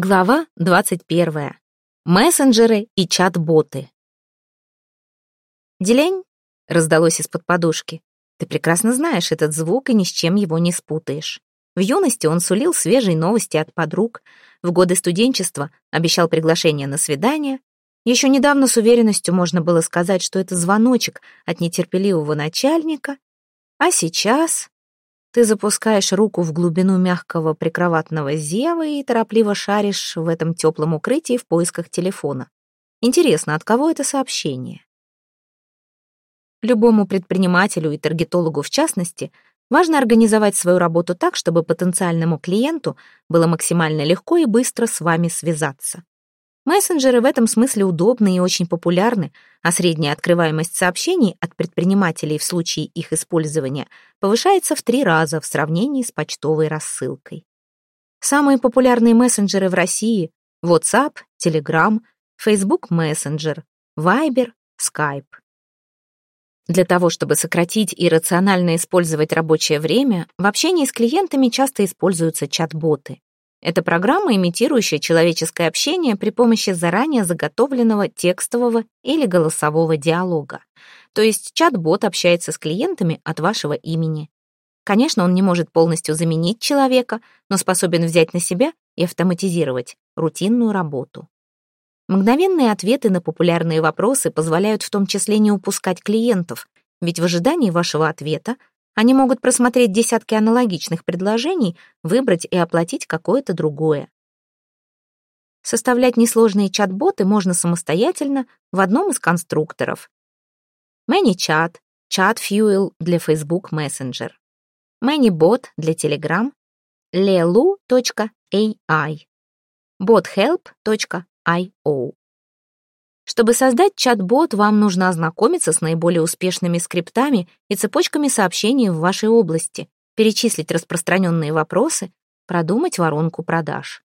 Глава 21. Мессенджеры и чат-боты. «Делень?» — раздалось из-под подушки. «Ты прекрасно знаешь этот звук и ни с чем его не спутаешь». В юности он сулил свежие новости от подруг, в годы студенчества обещал приглашение на свидание. Еще недавно с уверенностью можно было сказать, что это звоночек от нетерпеливого начальника, а сейчас ты запускаешь руку в глубину мягкого прикроватного зева и торопливо шаришь в этом теплом укрытии в поисках телефона. Интересно, от кого это сообщение? Любому предпринимателю и таргетологу в частности важно организовать свою работу так, чтобы потенциальному клиенту было максимально легко и быстро с вами связаться. Мессенджеры в этом смысле удобны и очень популярны, а средняя открываемость сообщений от предпринимателей в случае их использования повышается в три раза в сравнении с почтовой рассылкой. Самые популярные мессенджеры в России — WhatsApp, Telegram, Facebook Messenger, Viber, Skype. Для того, чтобы сократить и рационально использовать рабочее время, в общении с клиентами часто используются чат-боты. Это программа, имитирующая человеческое общение при помощи заранее заготовленного текстового или голосового диалога. То есть чат-бот общается с клиентами от вашего имени. Конечно, он не может полностью заменить человека, но способен взять на себя и автоматизировать рутинную работу. Мгновенные ответы на популярные вопросы позволяют в том числе не упускать клиентов, ведь в ожидании вашего ответа они могут просмотреть десятки аналогичных предложений, выбрать и оплатить какое-то другое. Составлять несложные чат-боты можно самостоятельно в одном из конструкторов. ManyChat, ChatFuel для Facebook Messenger, ManyBot для Telegram, lelu.ai, bothelp.io. Чтобы создать чат-бот, вам нужно ознакомиться с наиболее успешными скриптами и цепочками сообщений в вашей области, перечислить распространенные вопросы, продумать воронку продаж.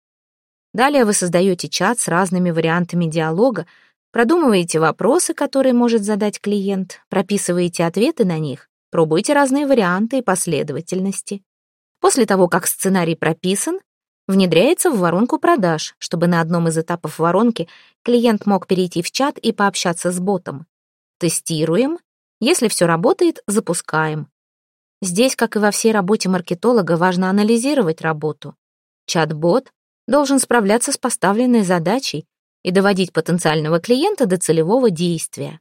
Далее вы создаете чат с разными вариантами диалога, продумываете вопросы, которые может задать клиент, прописываете ответы на них, пробуйте разные варианты и последовательности. После того, как сценарий прописан, внедряется в воронку продаж, чтобы на одном из этапов воронки клиент мог перейти в чат и пообщаться с ботом. Тестируем. Если все работает, запускаем. Здесь, как и во всей работе маркетолога, важно анализировать работу. Чат-бот должен справляться с поставленной задачей и доводить потенциального клиента до целевого действия.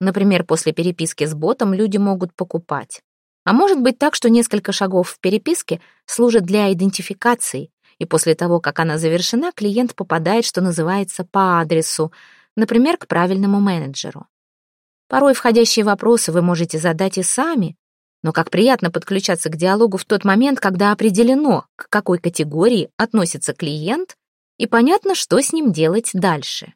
Например, после переписки с ботом люди могут покупать. А может быть так, что несколько шагов в переписке служат для идентификации, и после того, как она завершена, клиент попадает, что называется, по адресу, например, к правильному менеджеру. Порой входящие вопросы вы можете задать и сами, но как приятно подключаться к диалогу в тот момент, когда определено, к какой категории относится клиент, и понятно, что с ним делать дальше.